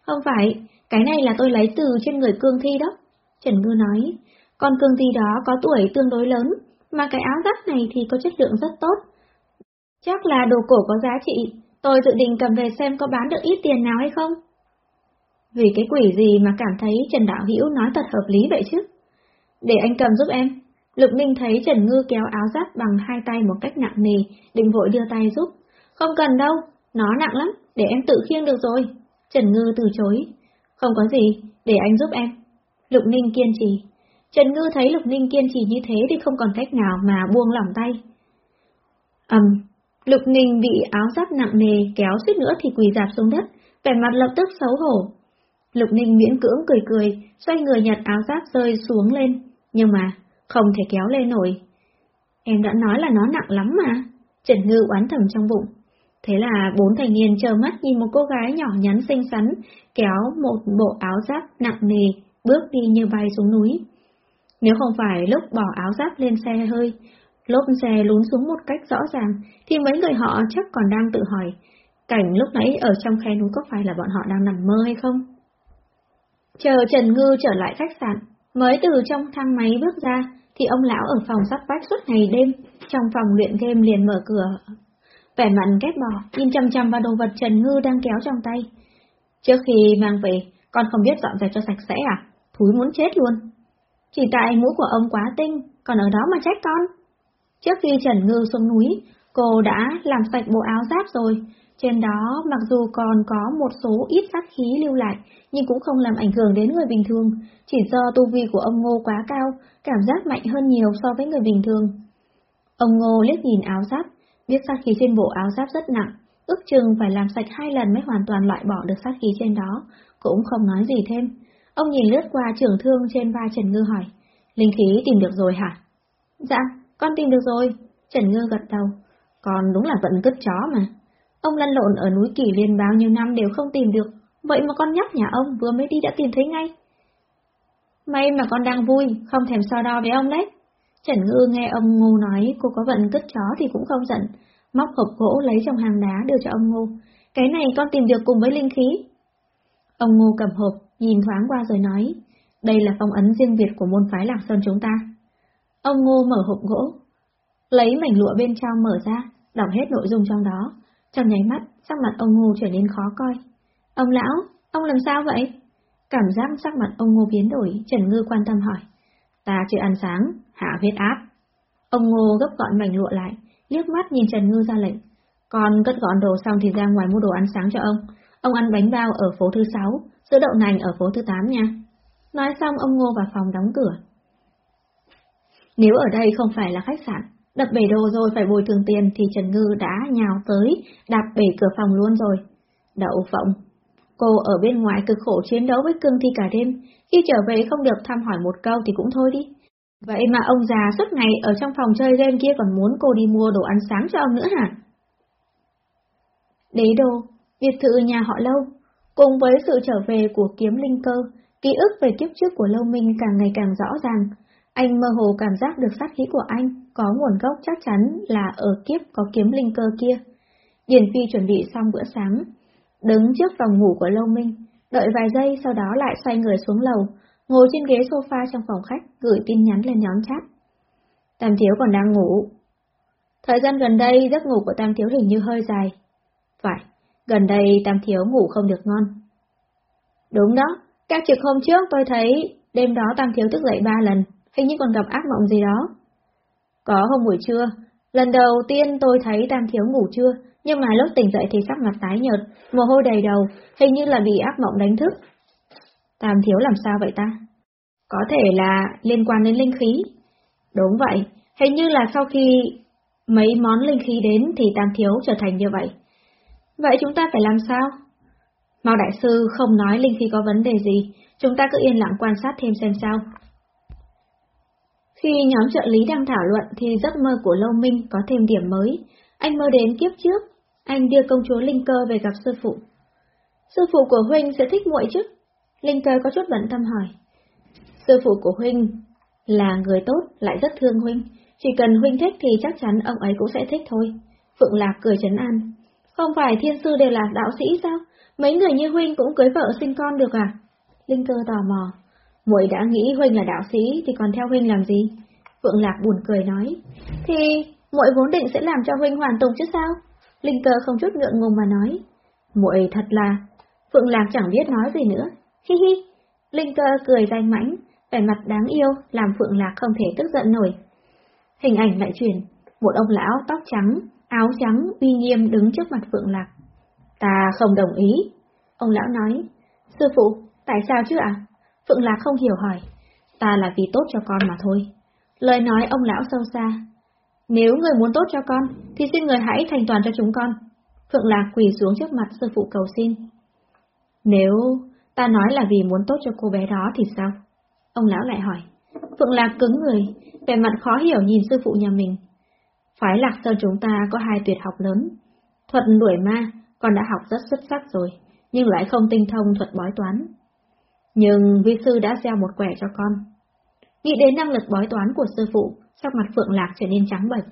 Không phải, cái này là tôi lấy từ trên người cương thi đó. Trần Ngư nói, con cương thi đó có tuổi tương đối lớn, mà cái áo giáp này thì có chất lượng rất tốt. Chắc là đồ cổ có giá trị, tôi dự định cầm về xem có bán được ít tiền nào hay không. Vì cái quỷ gì mà cảm thấy Trần Đạo Hữu nói thật hợp lý vậy chứ? Để anh cầm giúp em. Lục Minh thấy Trần Ngư kéo áo giáp bằng hai tay một cách nặng nề, định vội đưa tay giúp. Không cần đâu, nó nặng lắm, để em tự khiêng được rồi. Trần Ngư từ chối. Không có gì, để anh giúp em. Lục Ninh kiên trì. Trần Ngư thấy Lục Ninh kiên trì như thế thì không còn cách nào mà buông lỏng tay. ầm, um, Lục Ninh bị áo giáp nặng nề kéo suýt nữa thì quỳ dạp xuống đất, vẻ mặt lập tức xấu hổ. Lục Ninh miễn cưỡng cười cười, xoay người nhặt áo giáp rơi xuống lên, nhưng mà không thể kéo lên nổi. Em đã nói là nó nặng lắm mà. Trần Ngư oán thầm trong bụng. Thế là bốn thành niên chờ mắt nhìn một cô gái nhỏ nhắn xinh xắn, kéo một bộ áo giáp nặng nề, bước đi như bay xuống núi. Nếu không phải lúc bỏ áo giáp lên xe hơi, Lốp xe lún xuống một cách rõ ràng, thì mấy người họ chắc còn đang tự hỏi, cảnh lúc nãy ở trong khe núi có phải là bọn họ đang nằm mơ hay không? Chờ Trần Ngư trở lại khách sạn, mới từ trong thang máy bước ra, thì ông lão ở phòng sắp bách suốt ngày đêm, trong phòng luyện game liền mở cửa. Vẻ mặn kết bỏ, nhìn chăm chăm vào đồ vật Trần Ngư đang kéo trong tay. Trước khi mang về, con không biết dọn dẹp cho sạch sẽ à? Thúi muốn chết luôn. Chỉ tại mũi của ông quá tinh, còn ở đó mà trách con. Trước khi Trần Ngư xuống núi, cô đã làm sạch bộ áo giáp rồi. Trên đó, mặc dù còn có một số ít sát khí lưu lại, nhưng cũng không làm ảnh hưởng đến người bình thường, chỉ do tu vi của ông Ngô quá cao, cảm giác mạnh hơn nhiều so với người bình thường. Ông Ngô liếc nhìn áo giáp, biết sát khí trên bộ áo giáp rất nặng, ước chừng phải làm sạch hai lần mới hoàn toàn loại bỏ được sát khí trên đó, cũng không nói gì thêm. Ông nhìn lướt qua trưởng thương trên vai Trần Ngư hỏi, linh khí tìm được rồi hả? Dạ, con tìm được rồi. Trần Ngư gật đầu, con đúng là vận cứt chó mà. Ông lăn lộn ở núi Kỳ Liên bao nhiêu năm đều không tìm được, vậy mà con nhóc nhà ông vừa mới đi đã tìm thấy ngay. May mà con đang vui, không thèm so đo với ông đấy. Trần Ngư nghe ông Ngô nói cô có vận cất chó thì cũng không giận, móc hộp gỗ lấy trong hàng đá đưa cho ông Ngô. Cái này con tìm được cùng với linh khí. Ông Ngô cầm hộp, nhìn thoáng qua rồi nói, đây là phong ấn riêng biệt của môn phái Lạc Sơn chúng ta. Ông Ngô mở hộp gỗ, lấy mảnh lụa bên trong mở ra, đọc hết nội dung trong đó. Trong nháy mắt, sắc mặt ông Ngô trở nên khó coi. Ông lão, ông làm sao vậy? Cảm giác sắc mặt ông Ngô biến đổi, Trần Ngư quan tâm hỏi. Ta chưa ăn sáng, hạ huyết áp. Ông Ngô gấp gọn mảnh lụa lại, liếc mắt nhìn Trần Ngư ra lệnh. Con cất gọn đồ xong thì ra ngoài mua đồ ăn sáng cho ông. Ông ăn bánh bao ở phố thứ sáu, sữa đậu nành ở phố thứ tám nha. Nói xong ông Ngô vào phòng đóng cửa. Nếu ở đây không phải là khách sạn, đập bể đồ rồi phải bồi thường tiền thì Trần Ngư đã nhào tới, đạp bể cửa phòng luôn rồi. Đậu phộng. Cô ở bên ngoài cực khổ chiến đấu với cương thi cả đêm, khi trở về không được thăm hỏi một câu thì cũng thôi đi. Vậy mà ông già suốt ngày ở trong phòng chơi game kia còn muốn cô đi mua đồ ăn sáng cho ông nữa hả? Đế đồ, biệt thự nhà họ lâu, cùng với sự trở về của kiếm linh cơ, ký ức về kiếp trước của lâu minh càng ngày càng rõ ràng. Anh mơ hồ cảm giác được sát khí của anh có nguồn gốc chắc chắn là ở kiếp có kiếm linh cơ kia. Điền Phi chuẩn bị xong bữa sáng, đứng trước phòng ngủ của Lâu Minh, đợi vài giây sau đó lại xoay người xuống lầu, ngồi trên ghế sofa trong phòng khách, gửi tin nhắn lên nhóm chat. Tam Thiếu còn đang ngủ. Thời gian gần đây giấc ngủ của Tam Thiếu hình như hơi dài. Phải, gần đây Tam Thiếu ngủ không được ngon. Đúng đó, các trực hôm trước tôi thấy đêm đó Tam Thiếu thức dậy ba lần, hình như còn gặp ác mộng gì đó. Có hôm buổi trưa, lần đầu tiên tôi thấy Tam Thiếu ngủ trưa, nhưng mà lúc tỉnh dậy thì sắc mặt tái nhợt, mồ hôi đầy đầu, hình như là bị ác mộng đánh thức. Tam Thiếu làm sao vậy ta? Có thể là liên quan đến linh khí. Đúng vậy, hình như là sau khi mấy món linh khí đến thì Tam Thiếu trở thành như vậy. Vậy chúng ta phải làm sao? Mao Đại Sư không nói linh khí có vấn đề gì, chúng ta cứ yên lặng quan sát thêm xem sao. Khi nhóm trợ lý đang thảo luận thì giấc mơ của Lâu Minh có thêm điểm mới. Anh mơ đến kiếp trước, anh đưa công chúa Linh Cơ về gặp sư phụ. Sư phụ của Huynh sẽ thích muội chứ? Linh Cơ có chút bận tâm hỏi. Sư phụ của Huynh là người tốt, lại rất thương Huynh. Chỉ cần Huynh thích thì chắc chắn ông ấy cũng sẽ thích thôi. Phượng Lạc cười chấn an. Không phải thiên sư đều là đạo sĩ sao? Mấy người như Huynh cũng cưới vợ sinh con được à? Linh Cơ tò mò muội đã nghĩ huynh là đạo sĩ thì còn theo huynh làm gì? Phượng Lạc buồn cười nói. Thì muội vốn định sẽ làm cho huynh hoàn tùng chứ sao? Linh cơ không chút ngượng ngùng mà nói. muội thật là... Phượng Lạc chẳng biết nói gì nữa. Hi hi. Linh cơ cười danh mãnh, vẻ mặt đáng yêu, làm Phượng Lạc không thể tức giận nổi. Hình ảnh lại chuyển, một ông lão tóc trắng, áo trắng, uy nghiêm đứng trước mặt Phượng Lạc. Ta không đồng ý. Ông lão nói, sư phụ, tại sao chứ ạ? Phượng Lạc không hiểu hỏi, ta là vì tốt cho con mà thôi. Lời nói ông lão sâu xa. Nếu người muốn tốt cho con, thì xin người hãy thành toàn cho chúng con. Phượng Lạc quỳ xuống trước mặt sư phụ cầu xin. Nếu ta nói là vì muốn tốt cho cô bé đó thì sao? Ông lão lại hỏi. Phượng Lạc cứng người, vẻ mặt khó hiểu nhìn sư phụ nhà mình. Phái Lạc Sơn chúng ta có hai tuyệt học lớn. Thuật đuổi ma, con đã học rất xuất sắc rồi, nhưng lại không tinh thông thuật bói toán. Nhưng vi sư đã gieo một quẻ cho con. Nghĩ đến năng lực bói toán của sư phụ, sắc mặt Phượng Lạc trở nên trắng bệch,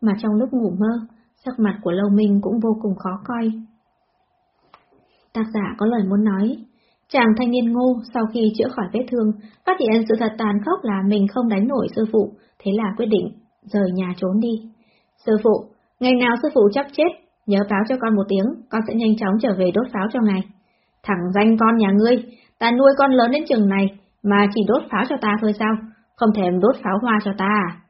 mà trong lúc ngủ mơ, sắc mặt của Lâu Minh cũng vô cùng khó coi. Tác giả có lời muốn nói, chàng thanh niên ngu sau khi chữa khỏi vết thương, phát hiện sự thật tàn khốc là mình không đánh nổi sư phụ, thế là quyết định rời nhà trốn đi. Sư phụ, ngày nào sư phụ chấp chết, nhớ báo cho con một tiếng, con sẽ nhanh chóng trở về đốt pháo cho ngài. Thẳng danh con nhà ngươi, ta nuôi con lớn đến chừng này, mà chỉ đốt pháo cho ta thôi sao? Không thèm đốt pháo hoa cho ta à?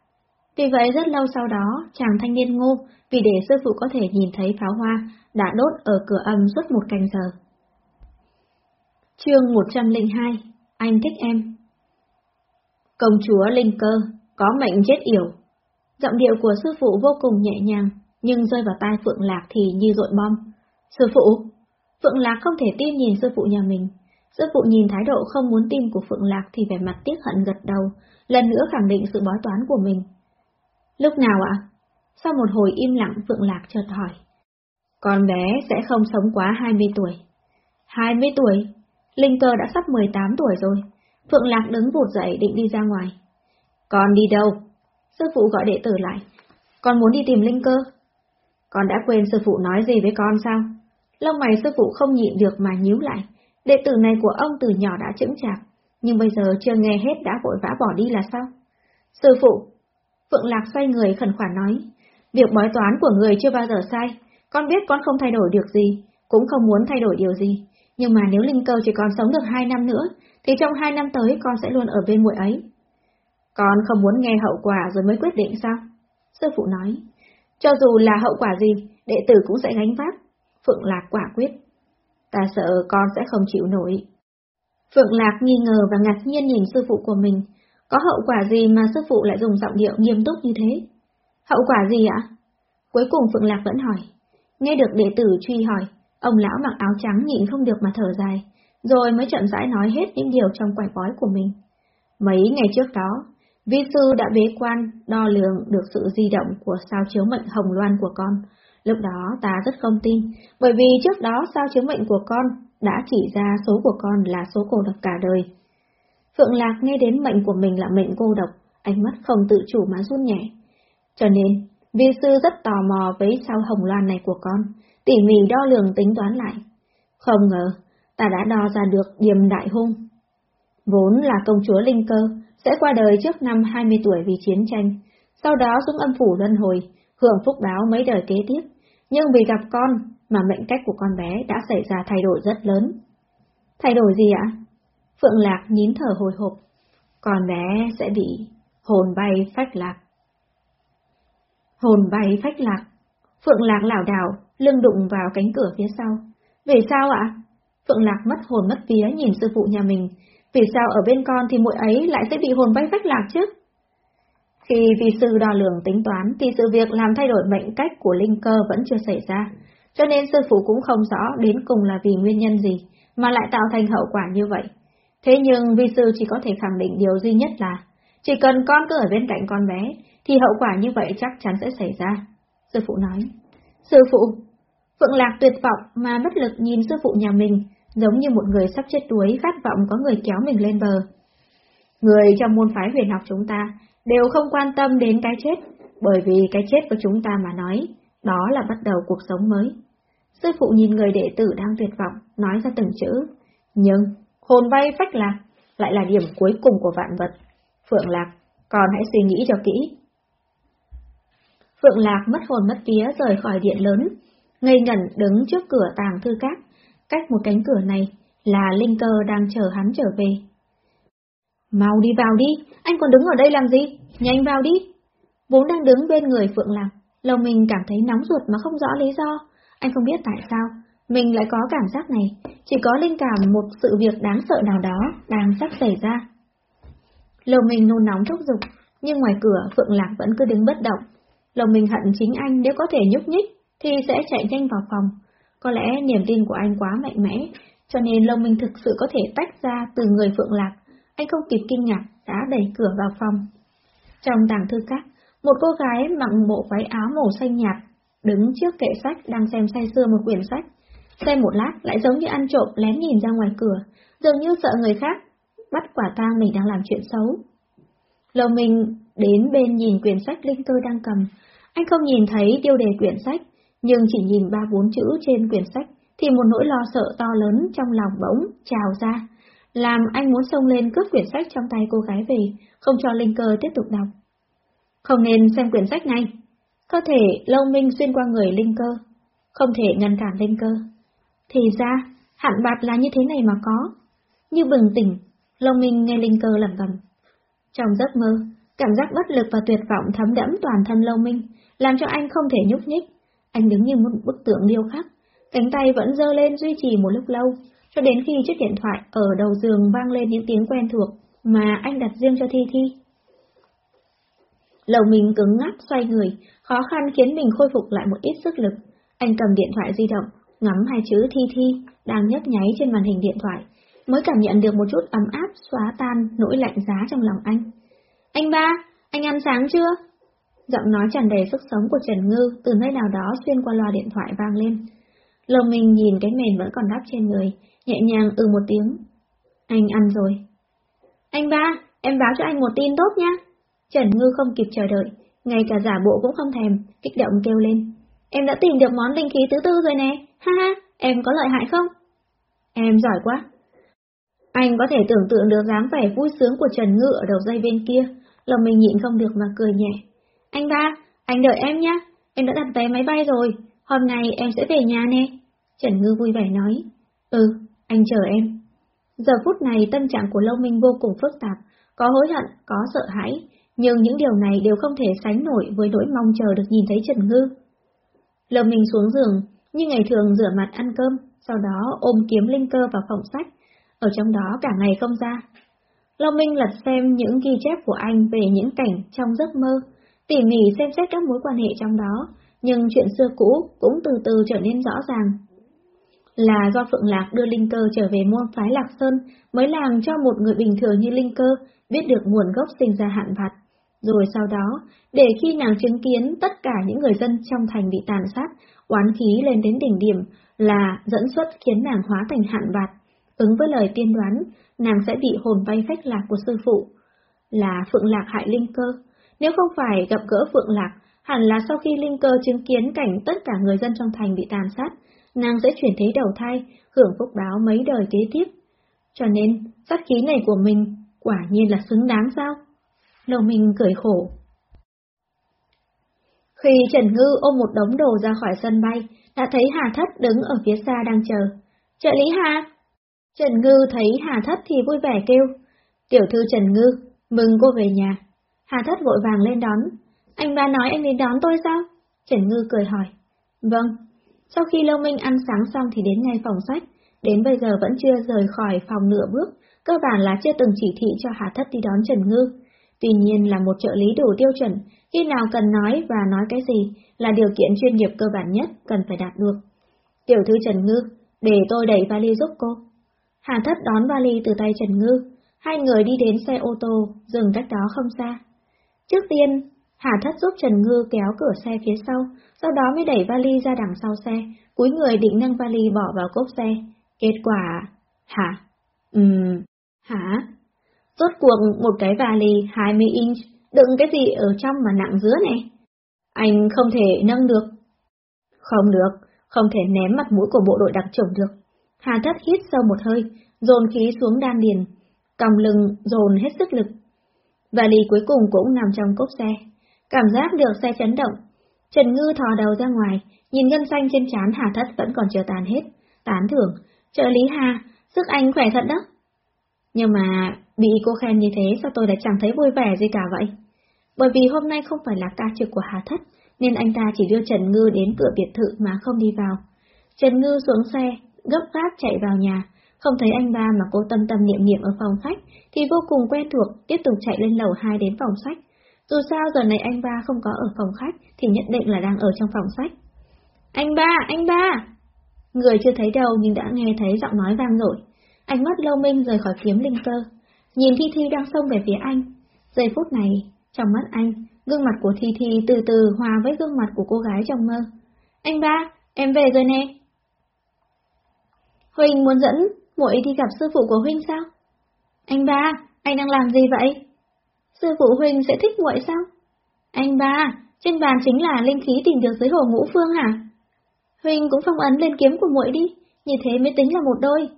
Vì vậy rất lâu sau đó, chàng thanh niên ngu, vì để sư phụ có thể nhìn thấy pháo hoa, đã đốt ở cửa âm suốt một canh giờ. Chương 102 Anh thích em Công chúa Linh Cơ, có mệnh chết yểu. Giọng điệu của sư phụ vô cùng nhẹ nhàng, nhưng rơi vào tai Phượng Lạc thì như rội bom. Sư phụ! Phượng Lạc không thể tin nhìn sư phụ nhà mình. Sư phụ nhìn thái độ không muốn tin của Phượng Lạc thì vẻ mặt tiếc hận gật đầu, lần nữa khẳng định sự bói toán của mình. Lúc nào ạ? Sau một hồi im lặng Phượng Lạc chợt hỏi. Con bé sẽ không sống quá 20 tuổi. 20 tuổi? Linh cơ đã sắp 18 tuổi rồi. Phượng Lạc đứng vụt dậy định đi ra ngoài. Con đi đâu? Sư phụ gọi đệ tử lại. Con muốn đi tìm Linh cơ. Con đã quên sư phụ nói gì với con sao? Lông mày sư phụ không nhịn được mà nhíu lại. Đệ tử này của ông từ nhỏ đã chững chạc, nhưng bây giờ chưa nghe hết đã vội vã bỏ đi là sao? Sư phụ! Phượng Lạc xoay người khẩn khoản nói. Việc bói toán của người chưa bao giờ sai, con biết con không thay đổi được gì, cũng không muốn thay đổi điều gì. Nhưng mà nếu Linh Cơ chỉ còn sống được hai năm nữa, thì trong hai năm tới con sẽ luôn ở bên muội ấy. Con không muốn nghe hậu quả rồi mới quyết định sao? Sư phụ nói. Cho dù là hậu quả gì, đệ tử cũng sẽ gánh vác. Phượng Lạc quả quyết. Ta sợ con sẽ không chịu nổi. Phượng Lạc nghi ngờ và ngạc nhiên nhìn sư phụ của mình. Có hậu quả gì mà sư phụ lại dùng giọng điệu nghiêm túc như thế? Hậu quả gì ạ? Cuối cùng Phượng Lạc vẫn hỏi. Nghe được đệ tử truy hỏi, ông lão mặc áo trắng nhịn không được mà thở dài, rồi mới chậm rãi nói hết những điều trong quải bói của mình. Mấy ngày trước đó, vi sư đã bế quan, đo lường được sự di động của sao chiếu mệnh hồng loan của con. Lúc đó ta rất không tin, bởi vì trước đó sao chiếu mệnh của con đã chỉ ra số của con là số cô độc cả đời. Phượng Lạc nghe đến mệnh của mình là mệnh cô độc, ánh mắt không tự chủ mà run nhẹ. Cho nên, vi sư rất tò mò với sao hồng loan này của con, tỉ mỉ đo lường tính toán lại. Không ngờ, ta đã đo ra được điềm đại hung. Vốn là công chúa Linh Cơ, sẽ qua đời trước năm 20 tuổi vì chiến tranh, sau đó xuống âm phủ luân hồi, hưởng phúc báo mấy đời kế tiếp. Nhưng vì gặp con mà mệnh cách của con bé đã xảy ra thay đổi rất lớn. Thay đổi gì ạ? Phượng Lạc nhín thở hồi hộp. Con bé sẽ bị hồn bay phách lạc. Hồn bay phách lạc. Phượng Lạc lảo đảo, lưng đụng vào cánh cửa phía sau. Vì sao ạ? Phượng Lạc mất hồn mất vía nhìn sư phụ nhà mình. Vì sao ở bên con thì muội ấy lại sẽ bị hồn bay phách lạc chứ? Khi vi sư đo lường tính toán thì sự việc làm thay đổi mệnh cách của linh cơ vẫn chưa xảy ra, cho nên sư phụ cũng không rõ đến cùng là vì nguyên nhân gì mà lại tạo thành hậu quả như vậy. Thế nhưng vi sư chỉ có thể khẳng định điều duy nhất là chỉ cần con cứ ở bên cạnh con bé thì hậu quả như vậy chắc chắn sẽ xảy ra. Sư phụ nói. Sư phụ! Phượng Lạc tuyệt vọng mà bất lực nhìn sư phụ nhà mình, giống như một người sắp chết đuối khát vọng có người kéo mình lên bờ. Người trong môn phái huyền học chúng ta đều không quan tâm đến cái chết, bởi vì cái chết của chúng ta mà nói, đó là bắt đầu cuộc sống mới. Sư phụ nhìn người đệ tử đang tuyệt vọng, nói ra từng chữ, nhưng hồn bay phách lạc lại là điểm cuối cùng của vạn vật. Phượng Lạc, còn hãy suy nghĩ cho kỹ. Phượng Lạc mất hồn mất vía rời khỏi điện lớn, ngây ngẩn đứng trước cửa tàng thư các, cách một cánh cửa này là Linh Cơ đang chờ hắn trở về. Mau đi vào đi, anh còn đứng ở đây làm gì? Nhanh vào đi. Vốn đang đứng bên người Phượng Lạc, lòng mình cảm thấy nóng ruột mà không rõ lý do. Anh không biết tại sao, mình lại có cảm giác này, chỉ có linh cảm một sự việc đáng sợ nào đó đang sắp xảy ra. Lòng mình nôn nóng thúc giục, nhưng ngoài cửa Phượng Lạc vẫn cứ đứng bất động. Lòng mình hận chính anh nếu có thể nhúc nhích, thì sẽ chạy nhanh vào phòng. Có lẽ niềm tin của anh quá mạnh mẽ, cho nên Long Minh thực sự có thể tách ra từ người Phượng Lạc, anh không kịp kinh ngạc, đã đẩy cửa vào phòng. Trong tàng thư các, một cô gái mặc bộ váy áo màu xanh nhạt, đứng trước kệ sách đang xem say sưa một quyển sách. Xem một lát lại giống như ăn trộm lén nhìn ra ngoài cửa, dường như sợ người khác, bắt quả tang mình đang làm chuyện xấu. Lầu mình đến bên nhìn quyển sách Linh Cơ đang cầm. Anh không nhìn thấy tiêu đề quyển sách, nhưng chỉ nhìn ba bốn chữ trên quyển sách thì một nỗi lo sợ to lớn trong lòng bỗng trào ra, làm anh muốn xông lên cướp quyển sách trong tay cô gái về, không cho Linh Cơ tiếp tục đọc. Không nên xem quyển sách này. Có thể lâu minh xuyên qua người Linh Cơ, không thể ngăn cản Linh Cơ. Thì ra, hạn bạc là như thế này mà có. Như bừng tỉnh, lâu minh nghe Linh Cơ lẩm bẩm. Trong giấc mơ, cảm giác bất lực và tuyệt vọng thấm đẫm toàn thân lâu minh, làm cho anh không thể nhúc nhích. Anh đứng như một bức tượng điêu khắc, cánh tay vẫn dơ lên duy trì một lúc lâu, cho đến khi chiếc điện thoại ở đầu giường vang lên những tiếng quen thuộc mà anh đặt riêng cho Thi Thi. Lầu mình cứng ngắc xoay người, khó khăn khiến mình khôi phục lại một ít sức lực. Anh cầm điện thoại di động, ngắm hai chữ Thi Thi đang nhấp nháy trên màn hình điện thoại, mới cảm nhận được một chút ấm áp xóa tan nỗi lạnh giá trong lòng anh. Anh ba, anh ăn sáng chưa? Giọng nói tràn đầy sức sống của Trần Ngư từ nơi nào đó xuyên qua loa điện thoại vang lên. Lầu mình nhìn cái mền vẫn còn đắp trên người, nhẹ nhàng ừ một tiếng. Anh ăn rồi. Anh ba, em báo cho anh một tin tốt nhá. Trần Ngư không kịp chờ đợi, ngay cả giả bộ cũng không thèm, kích động kêu lên. Em đã tìm được món linh khí thứ tư rồi nè, ha ha, em có lợi hại không? Em giỏi quá. Anh có thể tưởng tượng được dáng vẻ vui sướng của Trần Ngư ở đầu dây bên kia, lòng mình nhịn không được mà cười nhẹ. Anh ba, anh đợi em nhá, em đã đặt vé máy bay rồi, hôm nay em sẽ về nhà nè. Trần Ngư vui vẻ nói. Ừ, anh chờ em. Giờ phút này tâm trạng của Lâu Minh vô cùng phức tạp, có hối hận, có sợ hãi, nhưng những điều này đều không thể sánh nổi với nỗi mong chờ được nhìn thấy Trần Ngư. Lâu Minh xuống giường, như ngày thường rửa mặt ăn cơm, sau đó ôm kiếm linh cơ vào phòng sách, ở trong đó cả ngày không ra. Lâu Minh lật xem những ghi chép của anh về những cảnh trong giấc mơ, tỉ mỉ xem xét các mối quan hệ trong đó, nhưng chuyện xưa cũ cũng từ từ trở nên rõ ràng. Là do Phượng Lạc đưa Linh Cơ trở về môn phái Lạc Sơn mới làm cho một người bình thường như Linh Cơ biết được nguồn gốc sinh ra hạn vặt. Rồi sau đó, để khi nàng chứng kiến tất cả những người dân trong thành bị tàn sát, oán khí lên đến đỉnh điểm là dẫn xuất khiến nàng hóa thành hạn vặt. Ứng với lời tiên đoán, nàng sẽ bị hồn bay phách lạc của sư phụ. Là Phượng Lạc hại Linh Cơ. Nếu không phải gặp gỡ Phượng Lạc, hẳn là sau khi Linh Cơ chứng kiến cảnh tất cả người dân trong thành bị tàn sát, nàng sẽ chuyển thế đầu thai, hưởng phúc báo mấy đời kế tiếp. Cho nên, sát khí này của mình quả nhiên là xứng đáng sao? Lầu mình cười khổ. Khi Trần Ngư ôm một đống đồ ra khỏi sân bay, đã thấy Hà Thất đứng ở phía xa đang chờ. Trợ lý Hà! Trần Ngư thấy Hà Thất thì vui vẻ kêu. Tiểu thư Trần Ngư, mừng cô về nhà. Hà Thất vội vàng lên đón. Anh ba nói anh đến đón tôi sao? Trần Ngư cười hỏi. Vâng. Sau khi Lâu Minh ăn sáng xong thì đến ngay phòng sách, đến bây giờ vẫn chưa rời khỏi phòng nửa bước, cơ bản là chưa từng chỉ thị cho Hà Thất đi đón Trần Ngư. Tuy nhiên là một trợ lý đủ tiêu chuẩn, khi nào cần nói và nói cái gì là điều kiện chuyên nghiệp cơ bản nhất cần phải đạt được. Tiểu thư Trần Ngư, để tôi đẩy vali giúp cô. Hà Thất đón vali từ tay Trần Ngư, hai người đi đến xe ô tô, dừng cách đó không xa. Trước tiên, Hà Thất giúp Trần Ngư kéo cửa xe phía sau, sau đó mới đẩy vali ra đằng sau xe, cúi người định nâng vali bỏ vào cốp xe. Kết quả... Hả? Ừm... Hả? Rốt cuộc một cái vali 20 inch, đựng cái gì ở trong mà nặng dứa này? Anh không thể nâng được. Không được, không thể ném mặt mũi của bộ đội đặc chủng được. Hà thất hít sâu một hơi, dồn khí xuống đan điền, còng lưng dồn hết sức lực. Vali cuối cùng cũng nằm trong cốp xe. Cảm giác được xe chấn động. Trần Ngư thò đầu ra ngoài, nhìn ngân xanh trên trán Hà Thất vẫn còn chưa tàn hết. Tán thưởng, trợ lý Hà, sức anh khỏe thật đó. Nhưng mà, bị cô khen như thế sao tôi lại chẳng thấy vui vẻ gì cả vậy? Bởi vì hôm nay không phải là ca trực của Hà Thất, nên anh ta chỉ đưa Trần Ngư đến cửa biệt thự mà không đi vào. Trần Ngư xuống xe, gấp gáp chạy vào nhà, không thấy anh ba mà cô tâm tâm niệm niệm ở phòng khách, thì vô cùng quen thuộc, tiếp tục chạy lên lầu 2 đến phòng sách. Dù sao giờ này anh ba không có ở phòng khách thì nhất định là đang ở trong phòng sách. Anh ba, anh ba! Người chưa thấy đầu nhưng đã nghe thấy giọng nói vang nổi. Ánh mắt lâu minh rời khỏi kiếm linh cơ. Nhìn Thi Thi đang xông về phía anh. Giây phút này, trong mắt anh, gương mặt của Thi Thi từ từ hòa với gương mặt của cô gái trong mơ. Anh ba, em về rồi nè. Huỳnh muốn dẫn muội đi gặp sư phụ của Huynh sao? Anh ba, anh đang làm gì vậy? Sư phụ huynh sẽ thích muội sao? Anh ba, trên bàn chính là linh khí tìm được dưới hồ ngũ phương hả? Huynh cũng phong ấn lên kiếm của muội đi, như thế mới tính là một đôi.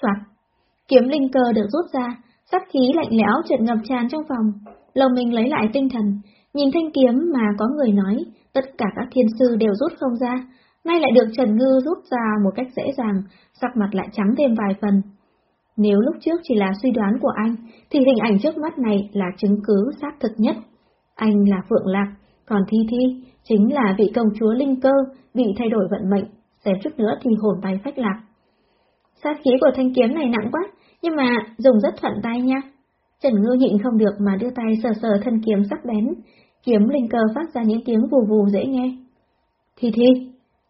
Soạt, kiếm linh cơ được rút ra, sát khí lạnh lẽo chợt ngập tràn trong phòng. Lồng mình lấy lại tinh thần, nhìn thanh kiếm mà có người nói, tất cả các thiên sư đều rút không ra, nay lại được Trần Ngư rút ra một cách dễ dàng, sắc mặt lại trắng thêm vài phần. Nếu lúc trước chỉ là suy đoán của anh, thì hình ảnh trước mắt này là chứng cứ xác thực nhất. Anh là Phượng Lạc, còn Thi Thi chính là vị công chúa Linh Cơ bị thay đổi vận mệnh, xem chút nữa thì hồn bay phách lạc. Sát khí của thanh kiếm này nặng quá, nhưng mà dùng rất thuận tay nha. Trần Ngư nhịn không được mà đưa tay sờ sờ thân kiếm sắc bén, kiếm linh cơ phát ra những tiếng vù vù dễ nghe. Thi Thi,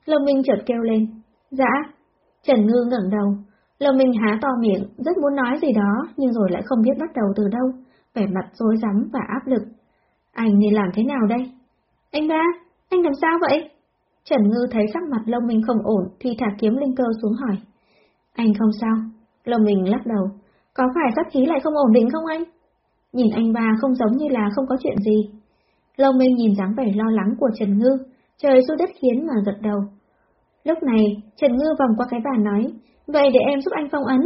Lâm Minh chợt kêu lên. Dạ. Trần Ngư ngẩng đầu. Lâm Minh há to miệng, rất muốn nói gì đó, nhưng rồi lại không biết bắt đầu từ đâu, vẻ mặt rối rắm và áp lực. Anh nên làm thế nào đây? Anh ba, anh làm sao vậy? Trần Ngư thấy sắc mặt Lâm Minh không ổn thì thả kiếm linh cơ xuống hỏi. Anh không sao. Lâm Minh lắc đầu. Có phải sát khí lại không ổn định không anh? Nhìn anh ba không giống như là không có chuyện gì. Lâm Minh nhìn dáng vẻ lo lắng của Trần Ngư, trời xuống đất khiến mà gật đầu. Lúc này, Trần Ngư vòng qua cái bàn nói, vậy để em giúp anh phong ấn.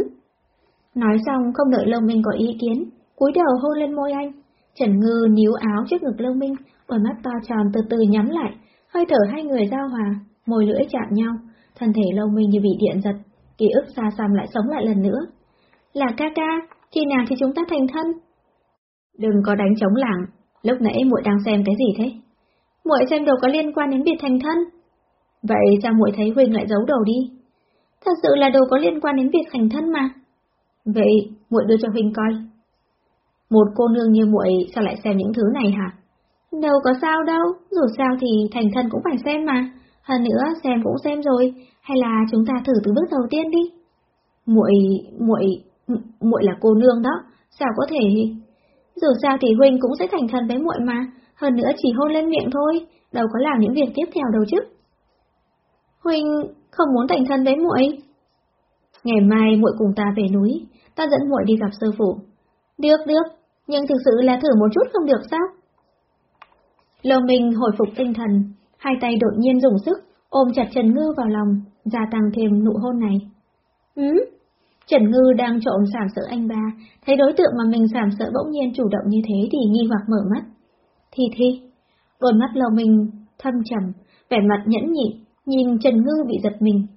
Nói xong không đợi Lâu Minh có ý kiến, cúi đầu hôn lên môi anh. Trần Ngư níu áo trước ngực Lâu Minh, đôi mắt to tròn từ từ nhắm lại, hơi thở hai người giao hòa, môi lưỡi chạm nhau, thân thể Lâu Minh như bị điện giật, ký ức xa xăm lại sống lại lần nữa. Là ca ca, khi nào thì chúng ta thành thân? Đừng có đánh trống lảng, lúc nãy muội đang xem cái gì thế? Muội xem đồ có liên quan đến việc thành thân. Vậy sao muội thấy Huynh lại giấu đồ đi? Thật sự là đồ có liên quan đến việc thành thân mà. Vậy, muội đưa cho Huynh coi. Một cô nương như muội sao lại xem những thứ này hả? Đâu có sao đâu, dù sao thì thành thân cũng phải xem mà. Hơn nữa xem cũng xem rồi, hay là chúng ta thử từ bước đầu tiên đi. Muội, muội, muội là cô nương đó, sao có thể? Dù sao thì huynh cũng sẽ thành thân với muội mà, hơn nữa chỉ hôn lên miệng thôi, đâu có làm những việc tiếp theo đâu chứ. Huynh không muốn thành thân với muội. Ngày mai muội cùng ta về núi, ta dẫn muội đi gặp sư phụ. Được được, nhưng thực sự là thử một chút không được sao? Lầu mình hồi phục tinh thần, hai tay đột nhiên dùng sức, ôm chặt Trần Ngư vào lòng, gia tăng thêm nụ hôn này. Ừ? Trần Ngư đang trộm sảm sợ anh ba, thấy đối tượng mà mình sảm sợ bỗng nhiên chủ động như thế thì nghi hoặc mở mắt. Thi thi, đôi mắt lầu mình thâm trầm, vẻ mặt nhẫn nhịn nhìn Trần Ngư bị giật mình.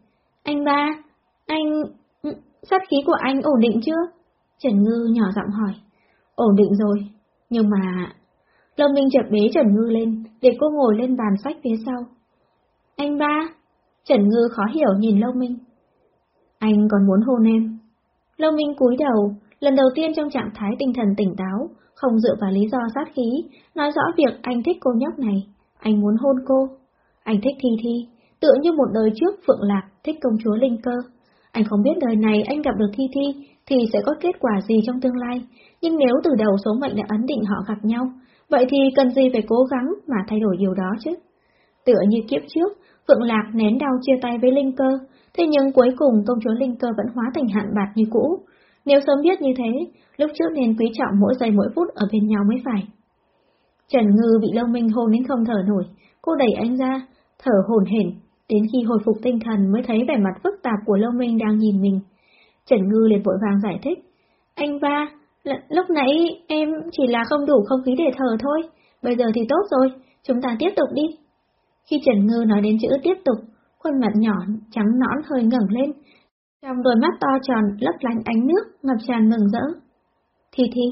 Anh ba, anh... Ừ, sát khí của anh ổn định chưa? Trần Ngư nhỏ giọng hỏi. Ổn định rồi, nhưng mà... Lâm Minh chợt bế Trần Ngư lên, để cô ngồi lên bàn sách phía sau. Anh ba, Trần Ngư khó hiểu nhìn Lâu Minh. Anh còn muốn hôn em. Lâu Minh cúi đầu, lần đầu tiên trong trạng thái tinh thần tỉnh táo, không dựa vào lý do sát khí, nói rõ việc anh thích cô nhóc này, anh muốn hôn cô. Anh thích Thi Thi, tựa như một đời trước Phượng Lạc thích công chúa Linh Cơ. Anh không biết đời này anh gặp được Thi Thi thì sẽ có kết quả gì trong tương lai, nhưng nếu từ đầu số mệnh đã ấn định họ gặp nhau, vậy thì cần gì phải cố gắng mà thay đổi điều đó chứ? Tựa như kiếp trước, Phượng Lạc nén đau chia tay với Linh Cơ, thế nhưng cuối cùng công chúa Linh Cơ vẫn hóa thành hạn bạc như cũ. Nếu sớm biết như thế, lúc trước nên quý trọng mỗi giây mỗi phút ở bên nhau mới phải. Trần Ngư bị Lâu Minh hôn đến không thở nổi, cô đẩy anh ra, thở hồn hển, đến khi hồi phục tinh thần mới thấy vẻ mặt phức tạp của Lâu Minh đang nhìn mình. Trần Ngư liền vội vàng giải thích. Anh ba, lúc nãy em chỉ là không đủ không khí để thở thôi, bây giờ thì tốt rồi, chúng ta tiếp tục đi. Khi Trần Ngư nói đến chữ tiếp tục, khuôn mặt nhỏ trắng nõn hơi ngẩng lên, trong đôi mắt to tròn lấp lánh ánh nước ngập tràn mừng rỡ. Thì thì,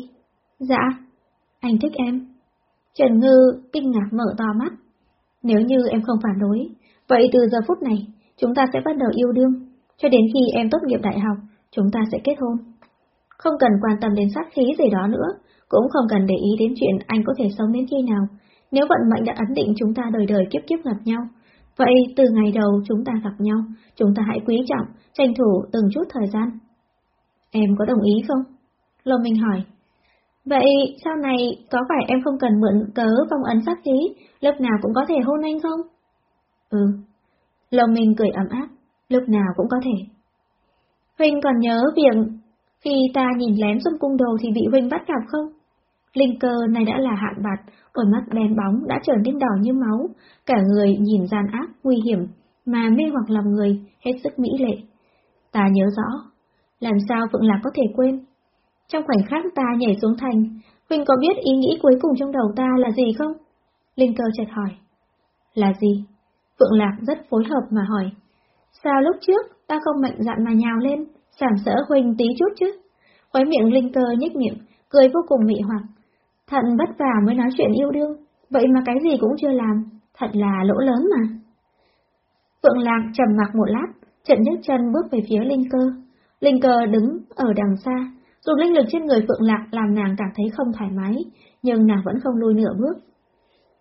dạ, anh thích em. Trần Ngư kinh ngạc mở to mắt. Nếu như em không phản đối, vậy từ giờ phút này, chúng ta sẽ bắt đầu yêu đương, cho đến khi em tốt nghiệp đại học, chúng ta sẽ kết hôn. Không cần quan tâm đến sát khí gì đó nữa, cũng không cần để ý đến chuyện anh có thể sống đến khi nào. Nếu vận mệnh đã ấn định chúng ta đời đời kiếp kiếp gặp nhau, vậy từ ngày đầu chúng ta gặp nhau, chúng ta hãy quý trọng, tranh thủ từng chút thời gian. Em có đồng ý không? Lô Minh hỏi. Vậy sau này có phải em không cần mượn cớ phong ấn sát khí, lúc nào cũng có thể hôn anh không? Ừ. lòng mình cười ấm áp, lúc nào cũng có thể. Huynh còn nhớ việc khi ta nhìn lén xung cung đồ thì bị Huynh bắt gặp không? Linh cơ này đã là hạn bạc, đôi mắt đen bóng đã trở nên đỏ như máu, cả người nhìn gian ác, nguy hiểm, mà mê hoặc lòng người, hết sức mỹ lệ. Ta nhớ rõ, làm sao Phượng Lạc có thể quên? Trong khoảnh khắc ta nhảy xuống thành, Huynh có biết ý nghĩ cuối cùng trong đầu ta là gì không? Linh cơ chợt hỏi. Là gì? Phượng Lạc rất phối hợp mà hỏi. Sao lúc trước ta không mạnh dạn mà nhào lên, sảm sỡ Huynh tí chút chứ? Khói miệng Linh cơ nhếch miệng, cười vô cùng mị hoặc. Thận vất vả mới nói chuyện yêu đương, vậy mà cái gì cũng chưa làm, thật là lỗ lớn mà. Phượng Lạc trầm mặc một lát, trận nhấc chân bước về phía Linh cơ. Linh cơ đứng ở đằng xa, dù linh lực trên người Phượng Lạc làm nàng cảm thấy không thoải mái, nhưng nàng vẫn không lùi nửa bước.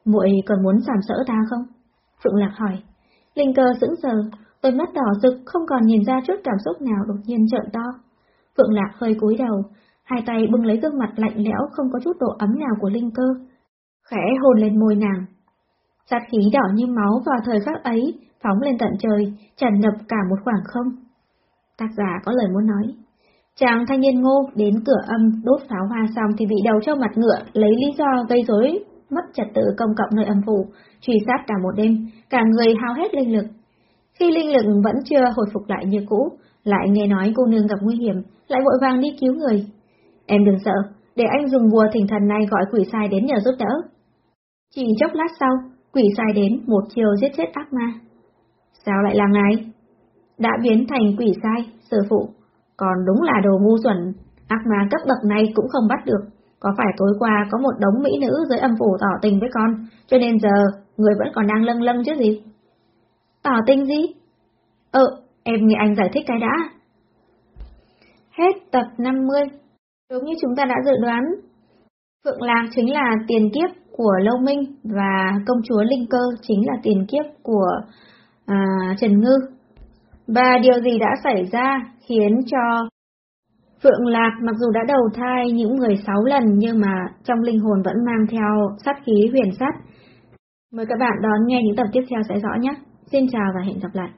muội còn muốn sảm sỡ ta không? Phượng Lạc hỏi. Linh cơ sững sờ, đôi mắt đỏ rực không còn nhìn ra chút cảm xúc nào đột nhiên trợn to. Phượng Lạc hơi cúi đầu, hai tay bưng lấy gương mặt lạnh lẽo không có chút độ ấm nào của Linh cơ. Khẽ hôn lên môi nàng. Sát khí đỏ như máu vào thời khắc ấy, phóng lên tận trời, tràn ngập cả một khoảng không. Tác giả có lời muốn nói. Chàng thanh niên ngô đến cửa âm đốt pháo hoa xong thì bị đầu cho mặt ngựa lấy lý do gây rối mất trật tự công cộng nơi âm phủ, truy sát cả một đêm, cả người hao hết linh lực. Khi linh lực vẫn chưa hồi phục lại như cũ, lại nghe nói cô nương gặp nguy hiểm, lại vội vàng đi cứu người. Em đừng sợ, để anh dùng bùa thỉnh thần này gọi quỷ sai đến nhờ giúp đỡ. Chỉ chốc lát sau, quỷ sai đến một chiều giết chết ác ma. Sao lại là ngài? Đã biến thành quỷ sai, sư phụ, còn đúng là đồ ngu xuẩn, ác ma cấp bậc này cũng không bắt được. Có phải tối qua có một đống mỹ nữ dưới âm phủ tỏ tình với con, cho nên giờ người vẫn còn đang lâng lâng chứ gì? Tỏ tình gì? Ờ, em nghe anh giải thích cái đã. Hết tập 50. Đúng như chúng ta đã dự đoán, Phượng Lạc chính là tiền kiếp của Lâu Minh và công chúa Linh Cơ chính là tiền kiếp của à, Trần Ngư. Và điều gì đã xảy ra khiến cho Phượng Lạc mặc dù đã đầu thai những 16 lần nhưng mà trong linh hồn vẫn mang theo sát khí huyền sắt. Mời các bạn đón nghe những tập tiếp theo sẽ rõ nhé. Xin chào và hẹn gặp lại.